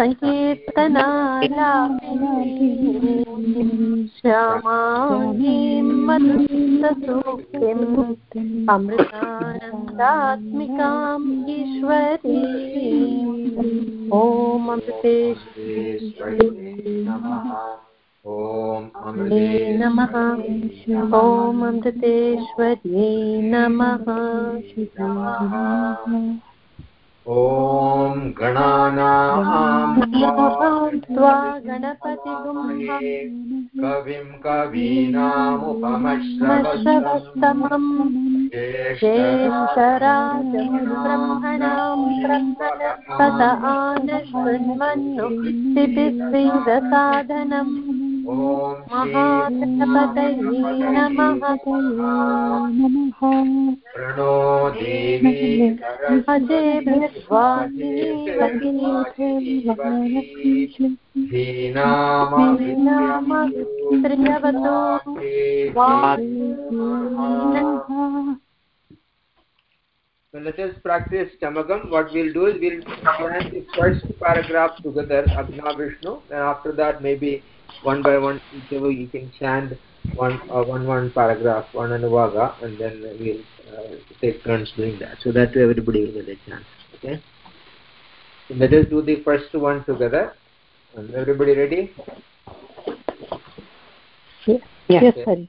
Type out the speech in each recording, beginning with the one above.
सङ्कीर्तनालापिनी मधुसूक्तिम् अमृतानन्दात्मिकाम् ईश्वरी ॐ अमृतेश्वरी नमः। ॐ अमृतेश्वर्यै नमः। ॐ गणपतिगुं कविं कवीनामुपमश्रवस्तमम् ज्येष्ठराजं ब्रह्मणां ब्रह्मणस्पत आनशृण्वन्नु दिभिश्रीरसाधनम् महागणपतये नमः प्रणो देवी So let us practice Chamagam. What we'll do is we'll chant the first paragraph together, Agna Vishnu, and after that maybe one by one each of you can chant one uh, one one paragraph, one anuvaga, and then we'll uh, take turns doing that, so that everybody will get a chance. Okay. So let us do the first one together. And everybody ready? Yes, yes, sir.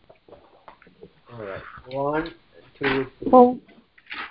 All right. One, two, three. Oh.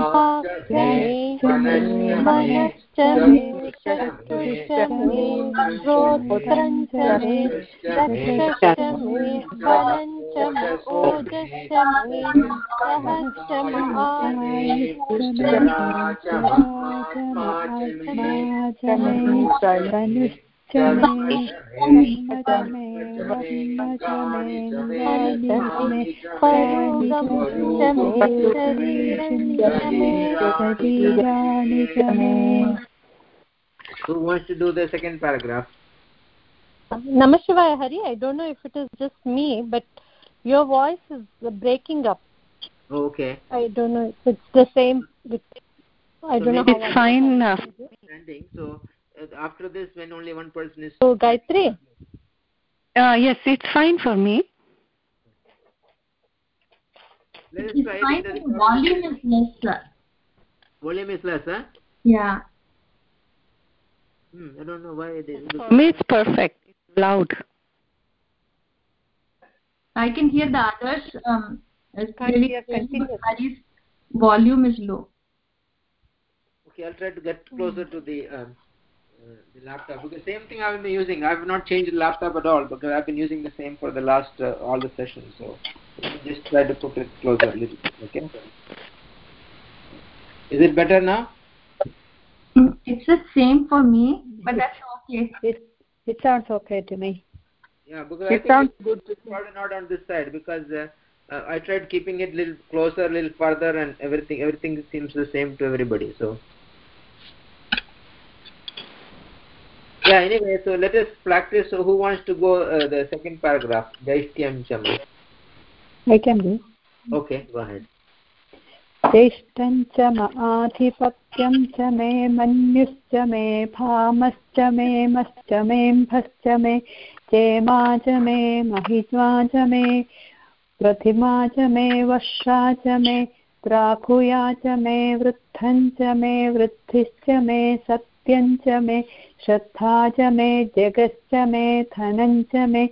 वरश्च may श्लोकश्च भावश्च may श्रुतिश्च may योगिश्च may श्च may प्राणश्च पानश्च may ध्यानश्च may पुश्च may मनश्च Who wants to do the second paragraph? Namashivaya Hari, I don't know if it is just me, but your voice is breaking up. Okay. I don't know if it's the same. I don't know. It's fine. Uh, Standing, so after this, when only one person is. So Gayatri, uh, yes, it's fine for me. Let us It's try fine. it. The volume is less. sir. Volume is less, huh? Yeah. Hmm, I don't know why it is. For me, it's perfect. It's loud. I can hear the others. Um, it's Can't really hear clear, but continuously. Hari's volume is low. Okay, I'll try to get closer to the um, uh, the laptop because same thing I've been using. I've not changed the laptop at all because I've been using the same for the last uh, all the sessions. So just try to put it closer a little. bit, Okay. Is it better now? It's the same for me, but that's okay. it it sounds okay to me. Yeah, because I It think sounds it's good. It's probably not on this side because uh, uh, I tried keeping it a little closer, a little further, and everything everything seems the same to everybody. So. Yeah. Anyway, so let us practice. So, who wants to go uh, the second paragraph? Jaistyam Chama. I can do. Okay, go ahead. ज्येष्ठं च म आधिपत्यं च मे मन्युश्च मे भामश्च मे मश्च मेऽम्भश्च मे चेमा च मे महित्वा च मे प्रतिमा च मे वर्षा च मे प्राकुया च मे वृद्धं च मे वृद्धिश्च मे सत्यं च मे श्रद्धा च मे जगश्च मे धनं च मे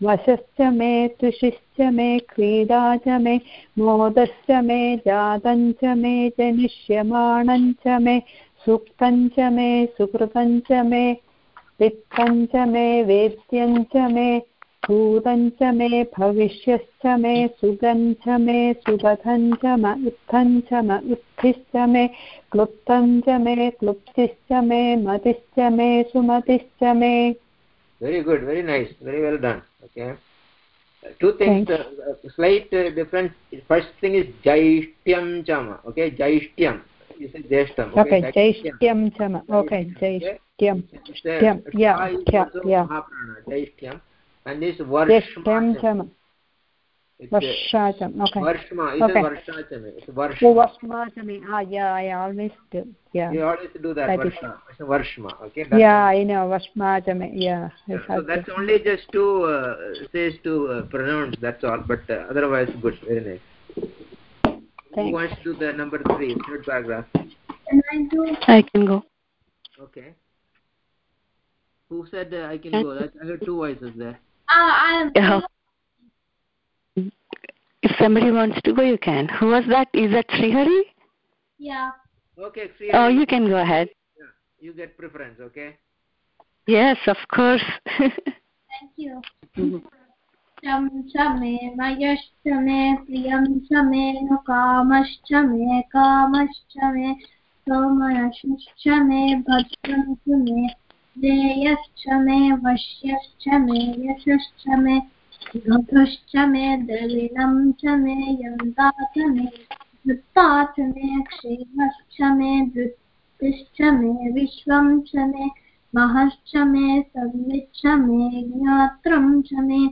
वशश्च मे तुषिश्च मे क्रीडा च मे मोदश्च मे जातं च मे जनिष्यमाणं च मे सुप्तं च मे सुकृतं च मे वित्तं च मे वेद्यं च मे भूतं च मे भविष्यश्च मे सुगं च मे सुगधं च म उत्थं च म उत्थिश्च मे क्लुप्तं च मे क्लुप्तिश्च मे मतिश्च मे सुमतिश्च मे very good very nice very well done okay uh, two things uh, uh, slight uh, difference first thing is jaishtyam chama okay jaishtyam you say jaishtam okay, okay jaishtyam chama okay jaishtyam jaishtyam yeah yeah yeah jaishtyam and this varsham chama Varshacham. Okay. Varshma. It okay. is Varshacham. It's Varshma. Oh, Varshmachami. Ah, yeah, I always do. Yeah. You always do that. that Varsha. Is... Varshma. Okay. That's yeah, I know. Varshmachami. Yeah. yeah. So that's to. only just to uh, says to uh, pronounce. That's all. But uh, otherwise, good. Very nice. Thanks. Who wants to do the number three, third paragraph? Can I do? I can go. Okay. Who said uh, I can go? I heard two voices there. Ah, I am. Yeah. If somebody wants to go, you can. Who was that? Is that Srihari? Yeah. Okay, Srihari. Oh, you can go ahead. Yeah, you get preference, okay? Yes, of course. Thank you. चं च मे मयश्च मे प्रियं च मे नु कामश्च मे कामश्च मे सोमयश्च मे भद्रं च मे देयश्च मे, वश्यश्च मे, यशश्च मे मधुश्च मे द्रविणं च मे यन्ता च मे वृत्ता च मे क्षेमश्च मे वृत्तिश्च मे विश्वं च मे, महश्च मे संविच्च मे ज्ञात्रं च मे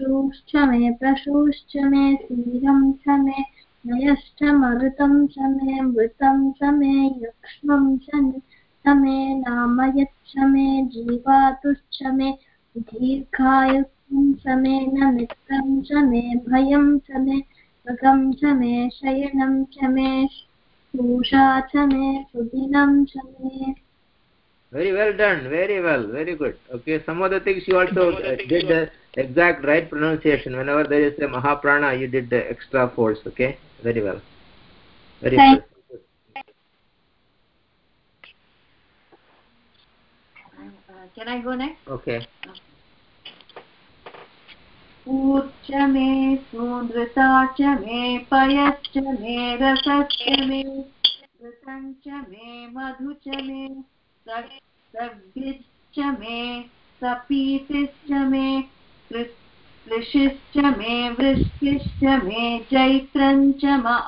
शूश्च मे प्रशूश्च मे सीरं च मे नयश्च मरुतं च मे मृतं च मे यक्ष्मं च मे मे जीवातुश्च मे दीर्घायु च मे न मित्रं च मे भयं च मे मृगं च मे शयनं च मे पूषा च मे सुदिनं च मे very well done very well very good okay some of the things you also uh, did the exact right pronunciation whenever there is a mahaprana you did the extra force okay very well very Thank good uh, can i go next? Okay. ऊर्च मे सुनृता च मे पयश्च मे रसश्च मे ऋतं च मे मधु च मे सव्यश्च मे सपीतिश्च मे कृषिश्च मे वृष्टिश्च मे चैत्रं च म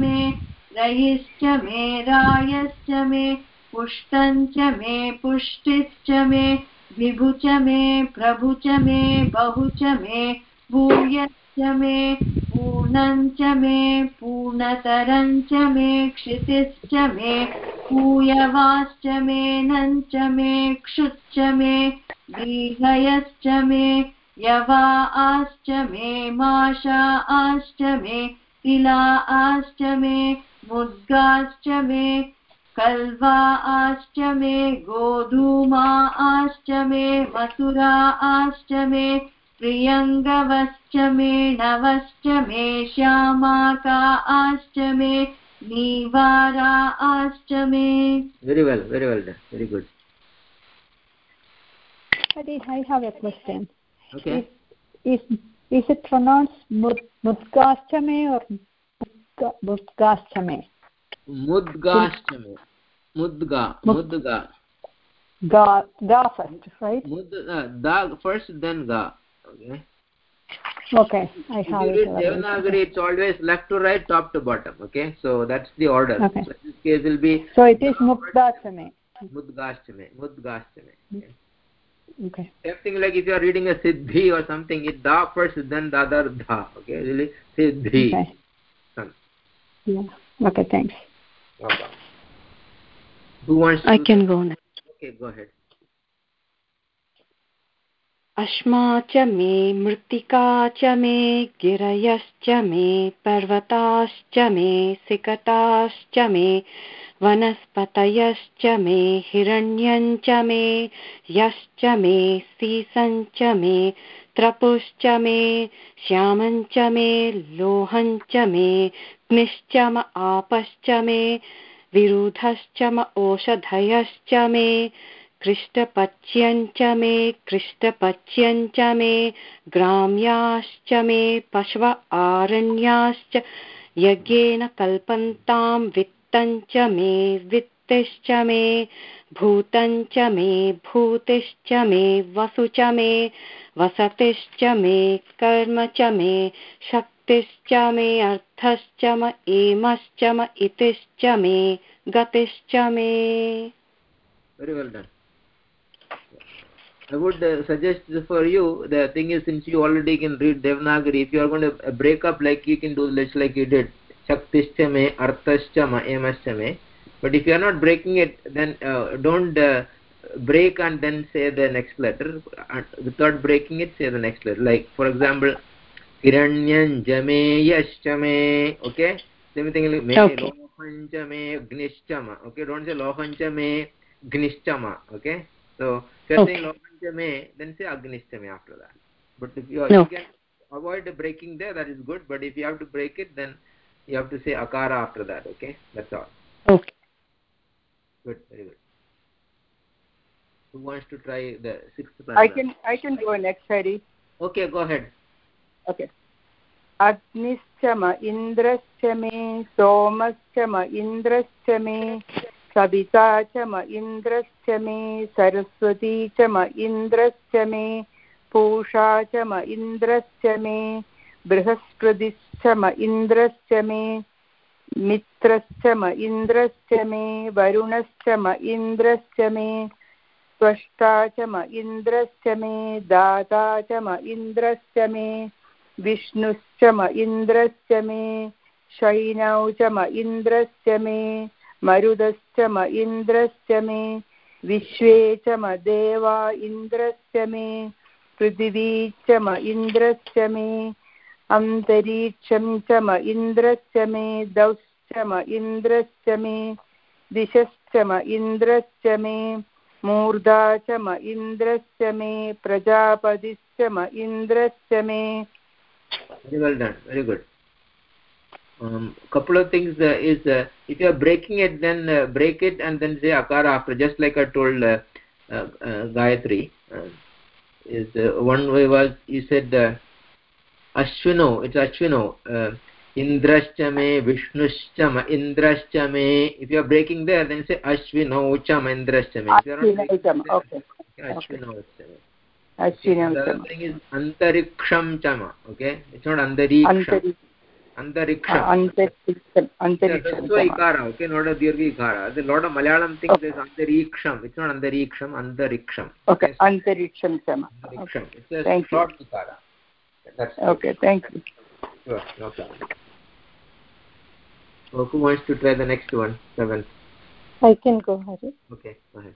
मे रयिश्च मे रायश्च मे पुष्टं च मे पुष्टिश्च मे, विभु च मे, प्रभु च मे, बहु च मे, भूयश्च मे, पूर्णं च मे, पूर्णतरं च मे, क्षितिश्च मे, पूयवाश्च मे नं च मे, क्षुच्च मे, दीर्घयश्च मे यवा आश्च मे माशा आश्च मे तिला आश्च मे, मुद्गाश्च मे कल्वा आश्च मे गोधूमा आश्च मे मथुरा आश्च मे प्रियङ्गवश्च मे नवश्च मे श्यामाका आश्च मे नीवारा आश्च मे very well very well done very good Hadi, I have a question. Okay. Is, is, is it pronounced mudgaschame or mudgaschame? Mudgaschame mudga mudga ga ga first right? mud uh, da first then ga okay. Okay i have read devanagari it's always left to right top to bottom okay? So that's the order. Okay. so this case will be so it is mudgachame mudgachame mudgachame okay. Okay same thing like if you are reading a siddhi or something it da first then dadar dha okay? Really siddhi. Okay. yeah. Okay thanks okay. who wants to i can go next. Okay go ahead. अश्मा च मे मृत्तिका च मे गिरयश्च मे पर्वताश्च मे सिकताश्च मे वनस्पतयश्च मे हिरण्यञ्च मे यश्च मे सीसञ्च मे त्रपुश्च मे श्यामञ्च मे लोहञ्च मे ग्निश्च आपश्च मे, विरुधश्च म ओषधयश्च मे, कृष्टपच्यञ्च मे कृष्टपच्यञ्च मे, ग्राम्याश्च मे, पशव आरण्याश्च, यज्ञेन कल्पन्तां वित्तञ्च मे, वित्तिश्च मे, भूतञ्च मे, भूतिश्च मे, वसु च मे, वसतिश्च मे, कर्म च मे शक्तिश्च मे अर्थश्च म एमश्च म इतिश्च मे गतिश्च मे very well done I would uh, suggest for you, the thing is since you already can read Devanagari, if you are going to uh, break up like you can do this like you did, Shaktischa me, Arthascha ma, Emascha me. But if you are not breaking it, then uh, don't uh, break and then say the next letter. Uh, without breaking it, say the next letter. Like for example, Gnishcha okay? So, if you are okay. saying Lohanchame, then say Agnishtame after that. But if you, are, no. you can avoid breaking there, that is good. But if you have to break it, then you have to say Akara after that, okay? That's all. Okay. Good, very good. Who wants to try the sixth paragraph? I can, I can go next, Hari. Okay, go ahead. Okay. अग्निश्च म इन्द्रश्च मे सोमश्च म इन्द्रश्च मे सविता च म इन्द्रश्च मे सरस्वती च म इन्द्रश्च मे पूषा च म इन्द्रश्च मे बृहस्पतिश्च म इन्द्रश्च मे मित्रश्च म इन्द्रश्च मे वरुणश्च म इन्द्रश्च मे त्वष्टा च म इन्द्रश्च मे दाता च म इन्द्रश्च मे विष्णुश्च म इन्द्रश्च मे, शैनौ च म इन्द्रश्च मे, मरुदश्च म इन्द्रश्च मे, विश्वे च म देवा इन्द्रश्च मे, पृथिवी च म इन्द्रश्च मे, अन्तरीक्षं च म इन्द्रश्च मे, दौश्च म इन्द्रश्च मे, दिशश्च म इन्द्रश्च मे, मूर्धा च म इन्द्रश्च मे, प्रजापतिश्च म इन्द्रश्च मे। Very well done. Very good. um, couple of things uh, is uh, if you are breaking it then uh, break it and then say akara after just like i told uh, uh, uh, gayatri uh, is uh, one way was you said uh, ashwino it's ashwino uh, indrascha me vishnushcha ma indrascha me if you are breaking there then say ashwino cha ma indrascha me if you are not breaking okay ashwino cha ashwino the other thing is antariksham chama okay? It's not antariksham antariksham hraswa ikara okay not a dirgha ikara there's a lot of malayalam things okay. is antariksham it's not antariksham antariksham okay antariksham sama antariksham okay. it's a thank short you. ikara that's okay thank you. Sure no problem. So who wants to try the next one seventh i can go hari. Okay go ahead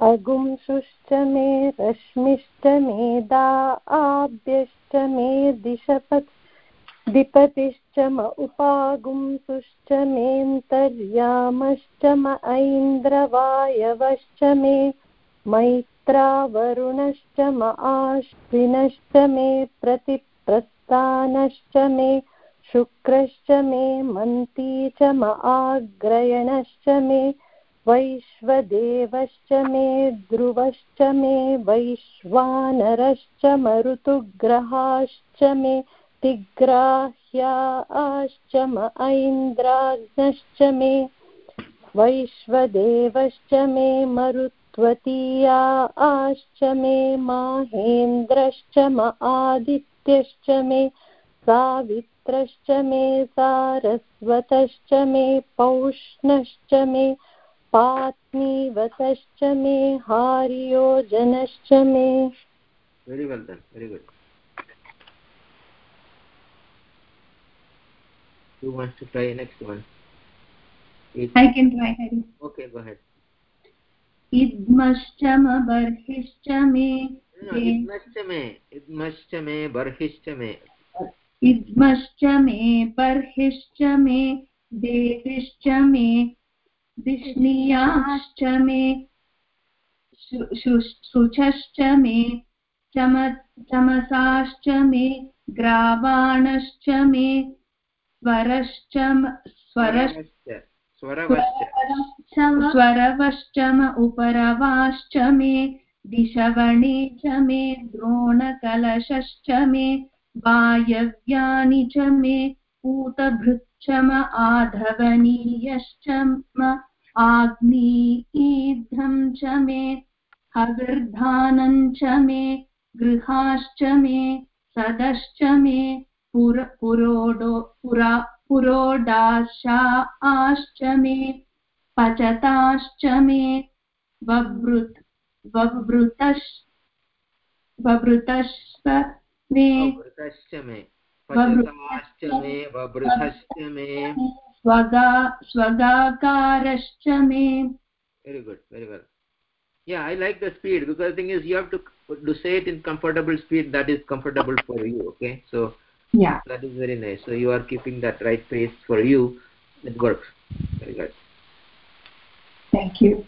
अगुंसुश्च मे रश्मिश्च मे दा आभ्यश्च मे दिशपत् दिपतिश्च म उपागुंसुश्च मेऽन्तर्यामश्च म ऐन्द्रवायवश्च मे मैत्रावरुणश्च म आश्विनश्च मे प्रतिप्रस्थानश्च मे शुक्रश्च मे मन्ती च म आग्रयणश्च मे वैश्वदेवश्च मे ध्रुवश्च मे वैश्वानरश्च मरुतुग्रहाश्च मे तिग्राह्याश्च म ऐन्द्राग्नश्च मे वैश्वदेवश्च मे मरुत्वतीया आश्च मे माहेन्द्रश्च म आदित्यश्च मे सावित्रश्च मे सारस्वतश्च मे पौष्णश्च मे पात्नीवतश्च मे हार्योजनश्च मे very well done very good who wants to try next one it, I can try Hari. okay go ahead बर्हिश्च may no, no, idmascha me idmascha me barhishcha me विष्णीयाश्च मे शुचश्च मे चम चमसाश्च मे ग्रावाणश्च मे स्वरश्च म- swaravascha स्वरवश्चम उपरवाश्च मे दिशवणे च मे द्रोणकलशश्च मे वायव्यानि च मे पूतभृच्छम आधवनीयश्च म आग्नेयीध्रं च मे हविर्धानं च मे, गृहाश्च मे, सदश्च मे, पुर, पुरोडो, पुरा, पुरोडाशाश्च मे, पचताश्च मे, ववृत् ववृतश् ववृतश्च मे। vavrutascha me pachatascha me vavrutascha me स्वगा स्वगाकारश्च may very good very well yeah i like the speed because the thing is you have to to say it in comfortable speed that is comfortable for you okay so yeah that is very nice so you are keeping that right pace for you it works very good thank you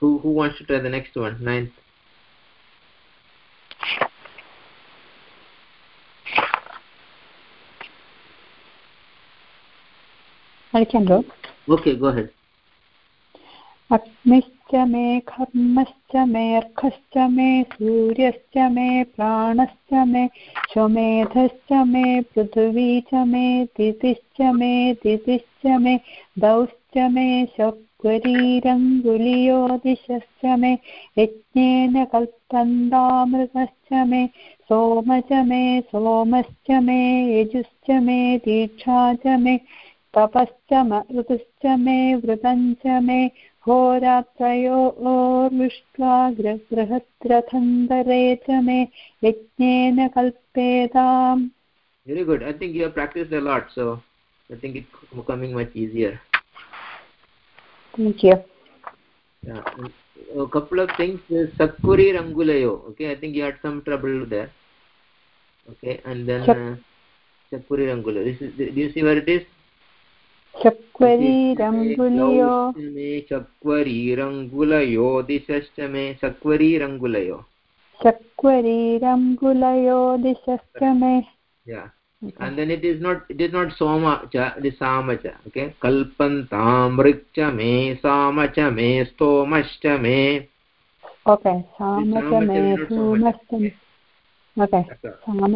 who who wants to try the next one ninth I can do. okay go ahead अग्निश्च मे कर्मश्च मे सूर्यश्च मे प्राणश्च मे स्वमेधश्च मे पृथिवी च मे दितिश्च मे दितिश्च मे दौश्च मे दिशश्च मे यज्ञेन कल्पन्दामृतश्च मे सोम च मे सोमश्च मे यजुश्च मे दीक्षा च मे तपश्च ऋतुश्च मे वृतं च मे होरात्रयोर्विष्ट्वा बृहद्रथन्दरे च मे यज्ञेन कल्पेताम् very good i think you have practiced a lot so i think it's becoming much easier Thank you. yeah a couple of things sakuri rangulayo okay i think you had some trouble there okay and then uh, sakuri rangulayo this is do you see where it is चक्वरीरङ्गुलियो चक्वरीरङ्गुलयो दिशश्च मे चक्वरीरङ्गुलयो चक्वरीरङ्गुलयो दिशश्च मे and then it is not it is not soma cha it is sama cha okay kalpantam rikcha me sama cha me stomascha me okay साम च मे सोमश्च मे ओके That's all. साम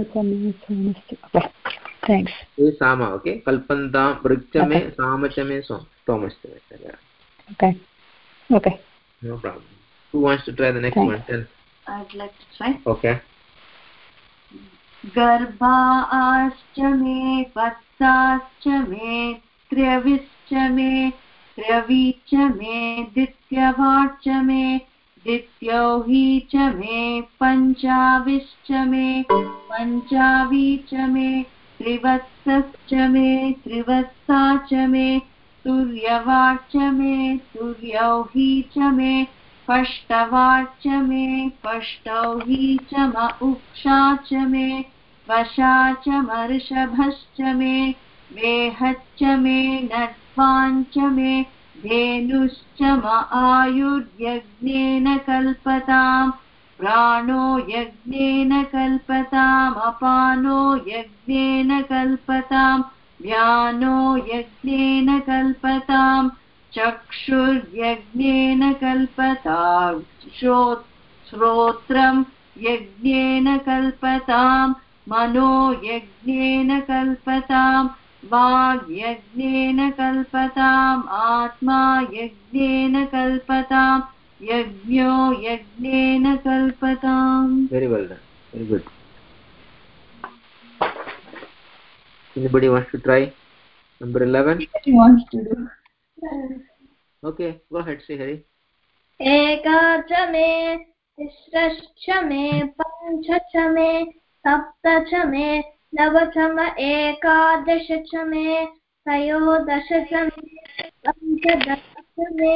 च मे सोमश्च ओके थेङ्क्स् ये सामा ओके कल्पन्तां वृक्ष में साम च में सो stomascha me yeah. Okay okay no problem. Who wants to try the next Thanks. one? Tell. I'd like to try. Okay. गर्भाश्च मे पत्ताश्च मे त्र्यविश्च मे त्र्यवीच मे दित्यवाच्च मे दित्यौही च मे पञ्चाविश्च मे पञ्चावी च मे त्रिवत्सश्च मे, त्रिवत्सा च मे तुर्यवाच्च मे तुर्यौही च मे पष्टवाच्च मे, पष्टौही च म, उक्षा च मे, वशा च मर्षभश्च मे वेहच्च मे नड्वाञ्च मे, धेनुश्च म, आयुर्यज्ञेन कल्पताम्। प्राणो यज्ञेन कल्पताम्, अपानो यज्ञेन कल्पताम् व्यानो यज्ञेन कल्पताम्, चक्षुर्यज्ञेन कल्पताम्, श्रोत्रम् यज्ञेन कल्पताम्, मनो यज्ञेन कल्पताम्, वाग्यज्ञेन कल्पताम्, आत्मा यज्ञेन कल्पताम् यज्ञो यज्ञेन कल्पताम् very well done very good anybody wants to try number 11 wants to do okay go ahead say hari एका च मे तिस्रश्च मे पञ्च च मे सप्त च मे नवचम एकादश च मे त्रयोदश च मे पञ्चदश च मे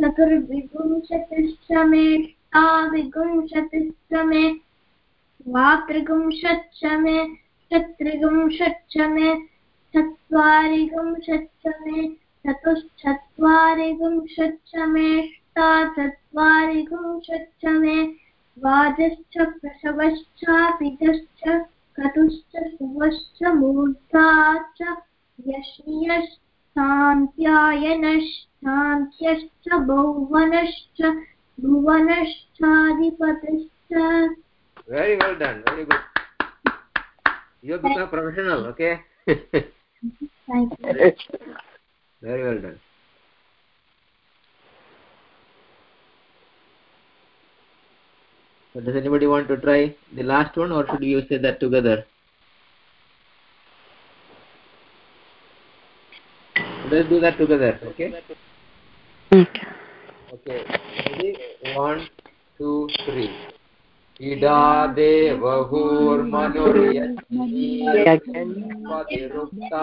नवविंशतिश्च म एकत्रिंशच्च मे त्रयस्त्रिंशच्च मे चतस्रश्च मे ष्टौ च मे द्वादश च च मे द्विगुंशतिश्च मे चतुर्विंशतिश्च मे षाविंशतिश्च मे द्वात्रिंशच्च मे चत्रिंशच्च मे चत्वारिंशच्च मे चतुश्चत्वारिंशच्च मे षष्टाचत्वारिंशच्च मे द्वादश्च प्रसवश्चापितश्च क्रतुश्च शुभश्च मूर्धा च यश्यश्चान्त्यायनश्चान्त्यश्च भुवनश्च भुवनश्चाधिपतिश्च very well done very good you have become professional okay Thank you. very well done so does anybody want to try the last one or should you say that together Let's do that together okay Okay. okay ready one two three Ida देवहुर्मनुर्यज्ञपतिरुक्ता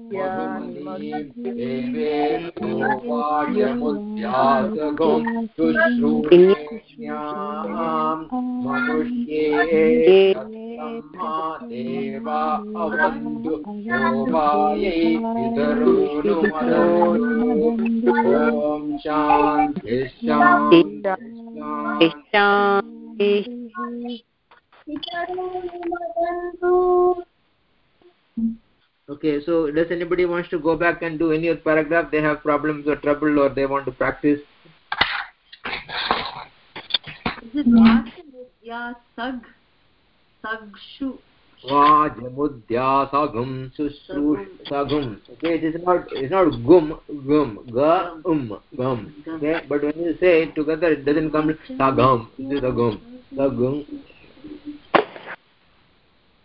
देवेभ्योवायमुद्यासगुम् शुश्रूषेण्याम् मनुष्ये देवा अवन्दु शोभायै शान्ति Okay, so does anybody wants to go back and do any other paragraph? They have problems or trouble or they want to practice? Is it yeah, sag, sagshu? Susrush sagum. Okay, it is not it's not gum gum ga um gum. Okay, but when you say it together, it doesn't come sagam. This is a gum. Sagum.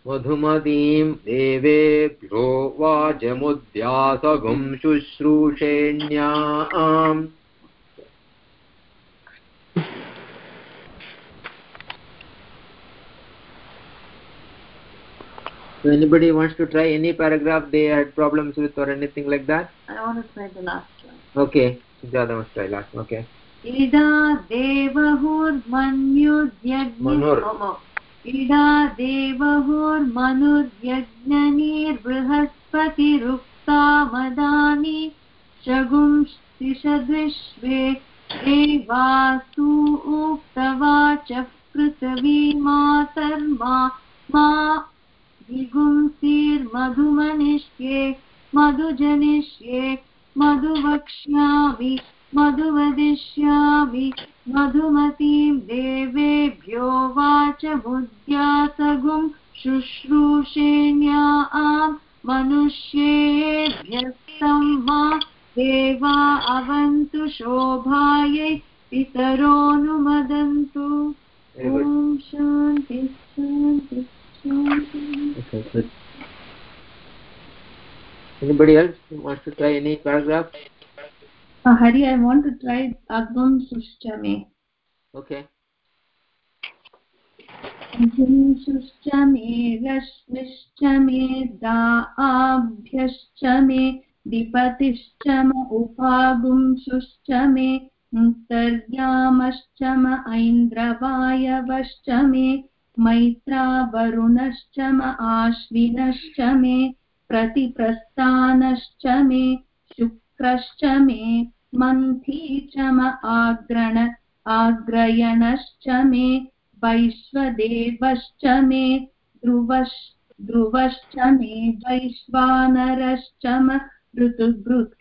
मधुमतीं देवेभ्यो वाजमुद्यासगुं शुश्रूषेण्याम् So anybody wants to try any paragraph they had problems with or anything like that? I want to try the last one. Okay, Sujata must try last one. Okay. Ida देवहुर्मन्युर्यज्ञ Manur. Ida देवहुर्मनुर्यज्ञनीर्बृहस्पतिरुक्ता मदानि शगुंस्तिषद्विश्वे देवासु उक्तवाचः पृथिवी मातर्मा मा विगुंसीर्मधुमनिष्ये मधुजनिष्ये मधुवक्ष्यामि। मधुवदिष्यामि मधुमतीं देवेभ्यो watch बुद्ध्यासगुं शुश्रूषेण्या आम् मनुष्येभ्यस्तं मा देवा अवन्तु शोभायै पितरोऽनुमदन्तु। ॐ शान्ति शान्ति शान्ति। Anybody else who wants to try any paragraph? Hari, I want to try Agam Sushchame. Okay. शुश्च मे रश्मिश्च मे दाभ्यश्च मे दिपतिश्च म उपागुंशुश्च मे मुक्तर्यामश्च म ऐन्द्रवायवश्च मे मैत्रावरुणश्च म आश्विनश्च मे प्रतिप्रस्थानश्च मे शुक्रश्च मे मन्थी च म आग्रण, आग्रयणश्च मे, वैश्वदेवश्च मे, ध्रुवश्, ध्रुवश्च मे, वैश्वानरश्च म ऋतुभृत्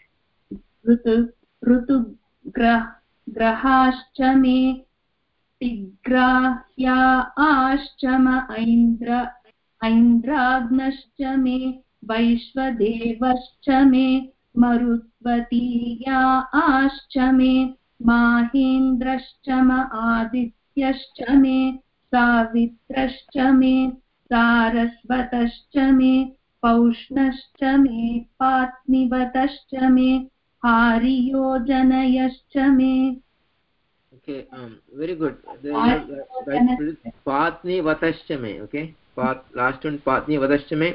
ऋतु ऋतुग्रहाश्च मे, तिग्राह्याश्च म, ऐन्द्र, ऐन्द्राग्नश्च मे, वैश्वदेवश्च मे मरुत्वतीया आश्च मे माहेन्द्रश्च म आदित्यश्च मे सावित्रश्च मे सारस्वतश्च मे पौष्णश्च मे पात्निवतश्च मे हारियोजनयश्च मे। Okay um very good. The patni vatascha me okay? Last one patni vatascha me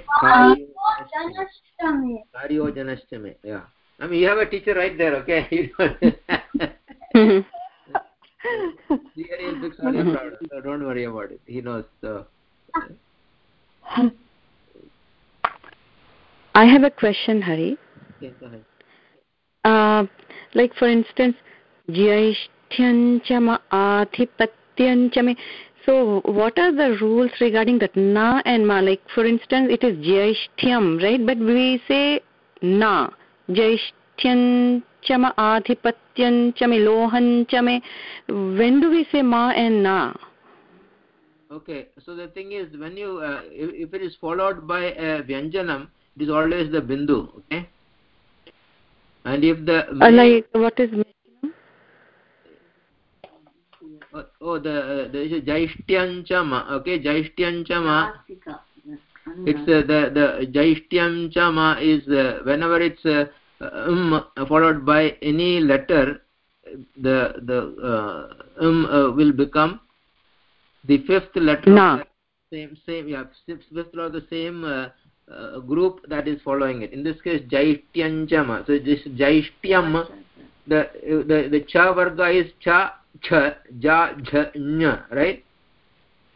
karyojanascha me yeah i mean you have a teacher right there okay Here is all your so don't worry about it. He knows. So. I have a question, Hari. Okay, go ahead. Uh, like for instance, Jaishthyanchama Adhipatyanchame. So what are the rules regarding that na and ma? Like for instance, it is Jaishtyam, right? But we say na. Jaishthyanchama Adhipatyanchame Lohanchame. When do we say ma and na? Okay, so the thing is, when you, uh, if, if it is followed by a Vyanjanam, it is always the Bindu, okay? And if the... Uh, like, what is Oh, oh, the uh, there is a Jaishtyanchama. Okay, Jaishtyanchama. It's uh, the the Jaishtyanchama is uh, whenever it's uh, um followed by any letter, the the uh, um uh, will become the fifth letter. Na. Same same yeah fifth letter of the same uh, uh, group that is following it. In this case, Jaishtyanchama. So this Jaishtyam, the the the cha varga is cha cha ja jha nya right?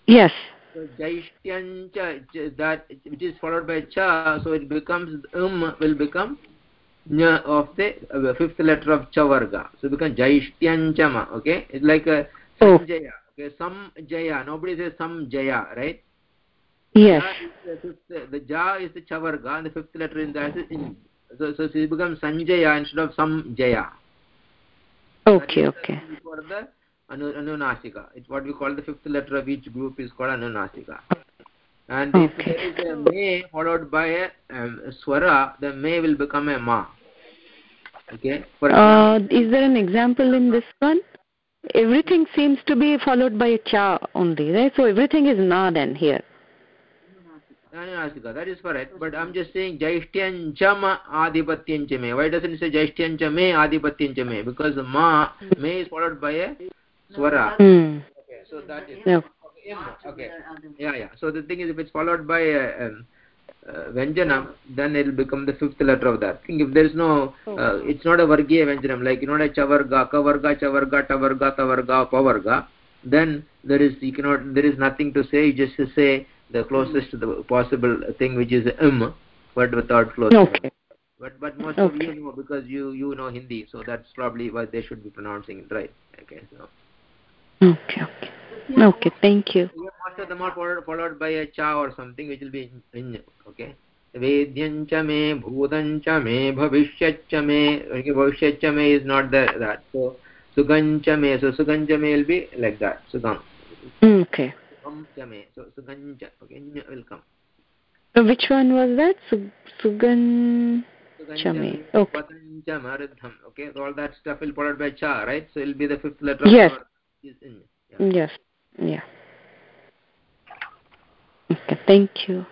Yes. So jaishtyancha that which is followed by cha so it becomes um will become nya of the uh, fifth letter of cha varga. So it becomes jaishtyanchama okay? It's like a samjaya okay? Sam jaya. Nobody says sam jaya right? Yes. The, fifth, the ja is the cha varga and the fifth letter in that is in. So, so it becomes sanjaya instead of sam jaya okay okay. For the anu, anunasika it's what we call the fifth letter of each group is called anunasika and okay. if there is a me followed by a um, swara the me will become a ma. Okay? For uh, is there an example in this one? Everything seems to be followed by a cha only right? So everything is na then here Anunasika, that is correct. But I'm just saying Jaishtyanchama Adipatyanchame. Why doesn't it say Jaishtyanchame Adipatyanchame? Because ma, me is followed by a swara. Mm. Okay, so that is yeah. okay. Yeah, yeah. So the thing is, if it's followed by a, um, uh, Vyanjanam, then it will become the fifth letter of that. Think if there is no, uh, it's not a Vargiya Vyanjanam, like you know, like Chavarga, Kavarga, Chavarga, Tavarga, Tavarga, Pavarga, then there is, you cannot, there is nothing to say, you just say the closest to the possible thing which is um, but without close. Okay. But but most okay. of you know because you you know Hindi, so that's probably why they should be pronouncing it right. Okay. So. Okay. Okay. Okay. Thank you. Most of them are followed, followed by a cha or something which will be in, okay. वेद्यञ्च मे भूतञ्च मे भविष्यच्च मे भविष्यच्च मे is not the, that so sugञ्च may so sugञ्च may will be like that sugam okay sugam me so suganja okay will come so which one was that? Sug sugan chame. Okay. Okay so all that stuff will followed by cha right? So it will be the fifth letter yes. is in. Yeah. yes. Yeah. Okay thank you.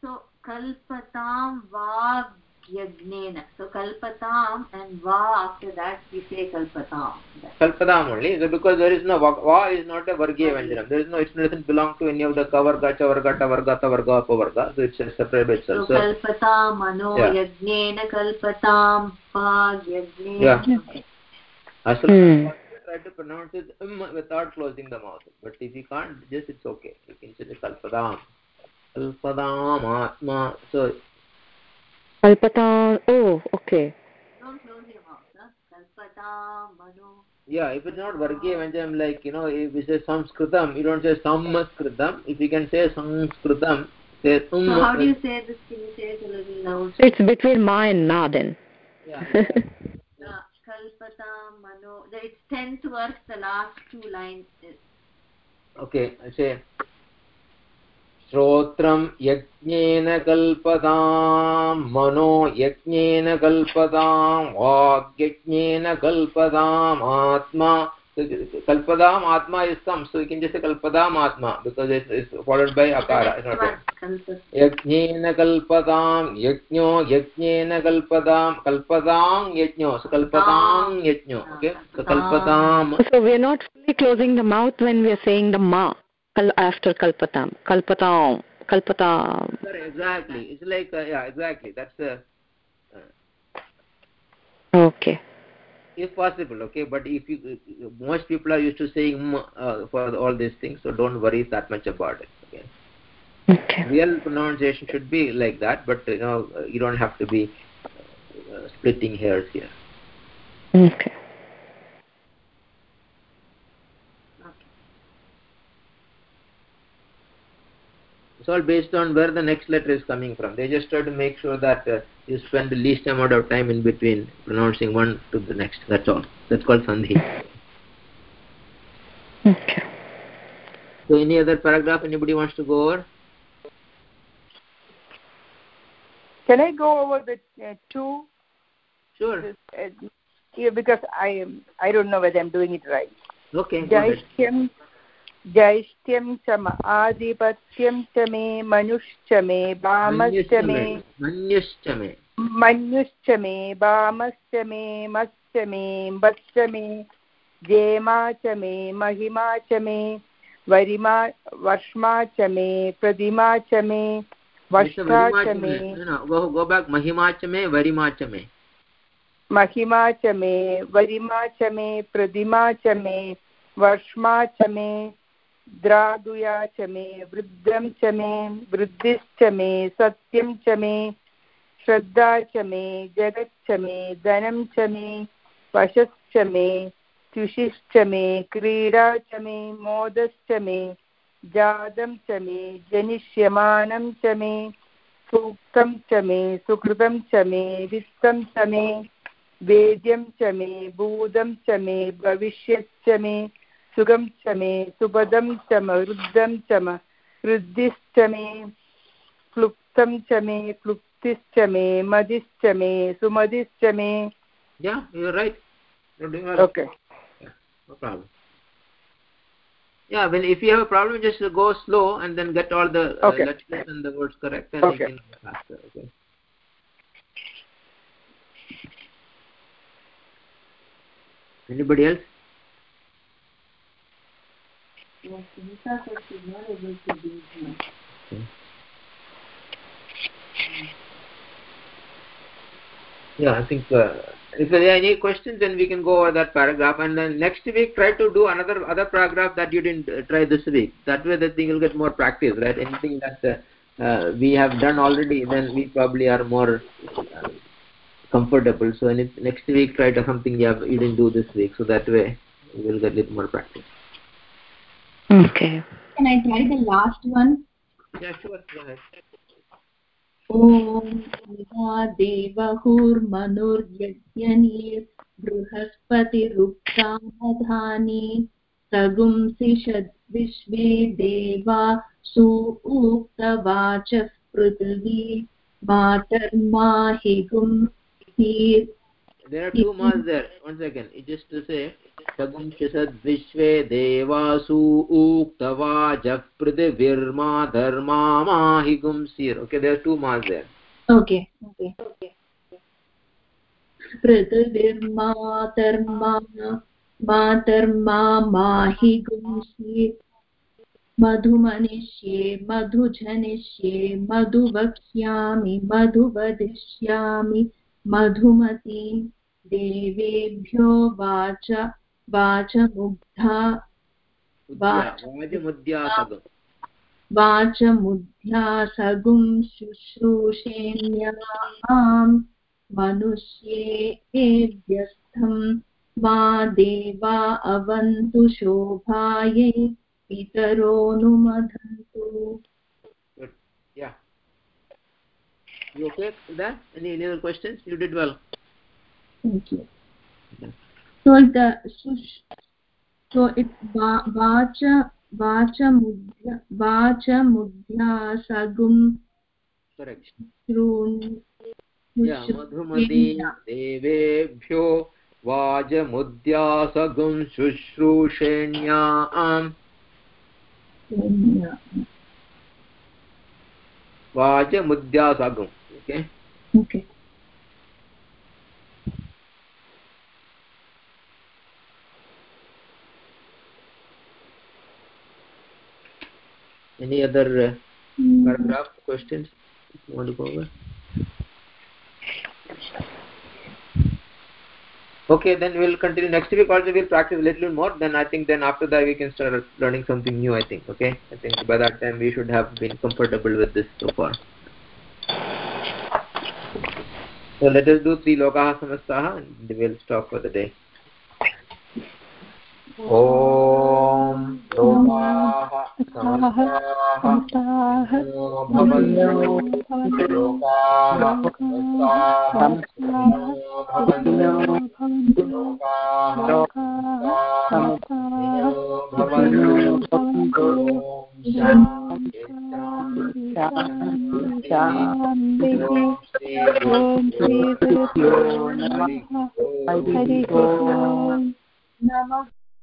So kalpatam va yajnena so kalpatam and va after that we say kalpatam kalpatam only so because there is no va, va is not a vargiya vyanjanam there is no it doesn't belong to any of the kavarga chavarga tavarga tavarga pavarga so it's a separate by itself so, so kalpatam mano yeah. yajnena kalpatam va yajnena yeah okay. hmm. try to pronounce it um, without closing the mouth but if you can't just it's okay you can say kalpadam kalpadam atma so kalpatam oh okay don't close your mouth huh? kalpatam yeah if it's not vargya vyanjanam like you know if we say samskritam you don't say samskritam. If you can say samskritam say um so how do you say this? Can you say it a little loud it's between ma and na then. Yeah. Kalpata mano it's 10th verse the last two lines. Okay i say श्रोत्रं यज्ञेन कल्पतां मनो यज्ञेन कल्पतां वाग्यज्ञेन कल्पताम् आत्मा you can just say kalpadam atma because it's, it's followed by akara it's not yajnena kalpadam yajnyo yajnena kalpadam kalpadam yajnyo so kalpadam yajnyo okay so kalpadam so we are not fully closing the mouth when we are saying the ma after kalpatam. Kalpatam. Kalpatam. Exactly. It's like uh, yeah exactly. That's the uh, okay. if possible okay? But if you most people are used to saying uh, for all these things so don't worry that much about it okay? Okay. Real pronunciation should be like that but you know you don't have to be uh, splitting hairs here. Okay it's all based on where the next letter is coming from. They just try to make sure that uh, you spend the least amount of time in between pronouncing one to the next. That's all. That's called sandhi. Okay. So any other paragraph anybody wants to go over? Can i go over the uh, two? Sure. Uh, yeah, because i am i don't know whether i'm doing it right. Okay जैष्ट्यं च आधिपत्यं च मे मनुश्च मे वामश्च मे मन्युश्च मे। मन्युश्च मे वामश्च मे मश्च मे वश्च मे जेमा च मे महिमा च मे वरिमा वर्ष्मा च मे प्रतिमा च मे वष्टा च मे। महिमा च मे वरिमा च मे। महिमा च मे वरिमा च मे प्रतिमा च मे वर्ष्मा च मे द्रादुया च मे वृद्धं च मे वृद्धिश्च मे सत्यं च मे श्रद्धा च मे जगच्च मे धनं च मे वशश्च मे तुषिश्च मे क्रीडा च मे मोदश्च मे जातं च मे जनिष्यमानं च मे सूक्तं च मे सुकृतं च मे वित्तं च मे वेद्यं च मे भूतं च मे भविष्यच्च मे सुगं च मे सुपदं च वृद्धं च म वृद्धिश्च मे क्लुप्तं च मे क्लुप्तिश्च मे मदिश्च मे सुमदिश्च मे yeah you're right you're doing well. okay yeah, no problem yeah well if you have a problem just go slow and then get all the uh, okay. letters and the words correct and okay. you can faster okay anybody else Okay. Yeah, I think uh, if there are any questions, then we can go over that paragraph, and then next week try to do another other paragraph that you didn't uh, try this week. That way, the thing will get more practice, right? Anything that uh, uh, we have done already, then we probably are more uh, comfortable. So next week, try to something you have you didn't do this week, so that way we will get a little more practice. Okay. Can I try the last one? Yeah, sure. Go ahead. ॐ देवहुर्मनुर्यज्ञनीर्बृहस्पतिरुक्तामधानि सगुंसिषद्विश्वे देवा सूक्तवाचः पृथिवी मातर्माहिगुं There are two mas there. One second. It just to say सगुंशसद्विश्वे देवासु उक्तवाजः पृथिवीर्मा धर्मा माहि गुंसीर् okay there are two mas there. Okay. Okay. Okay पृथिवीर्मातर्मा मातर्मा माहि गुंसीर् मधुमनिष्ये मधुजनिष्ये मधुवक्ष्यामि मधुवदिष्यामि मधुमतीं देवेभ्यो watch वाचमुग्धा वाचमुध्यासगुं शुश्रूषेण्याम् मनुष्येभ्यस्थं मा देवा अवन्तु शोभायै पितरोऽनुमधन्तु. You okay with that? Any, any other questions? You did well. Thank you. So the so va vacha vacha mudya vacha mudya sagum Correct. shrun देवेभ्यो वाजमुद्यासगुं शुश्रूषेण्याम् वाजमुद्यासगुम् okay Okay. Any other uh, paragraph questions you want to go over okay then we'll continue next week also we'll practice a little more then i think then after that we can start learning something new i think okay i think by that time we should have been comfortable with this so far so let us do three lokaha samastaha and we'll stop for the day ॐ लोकाः Namaste.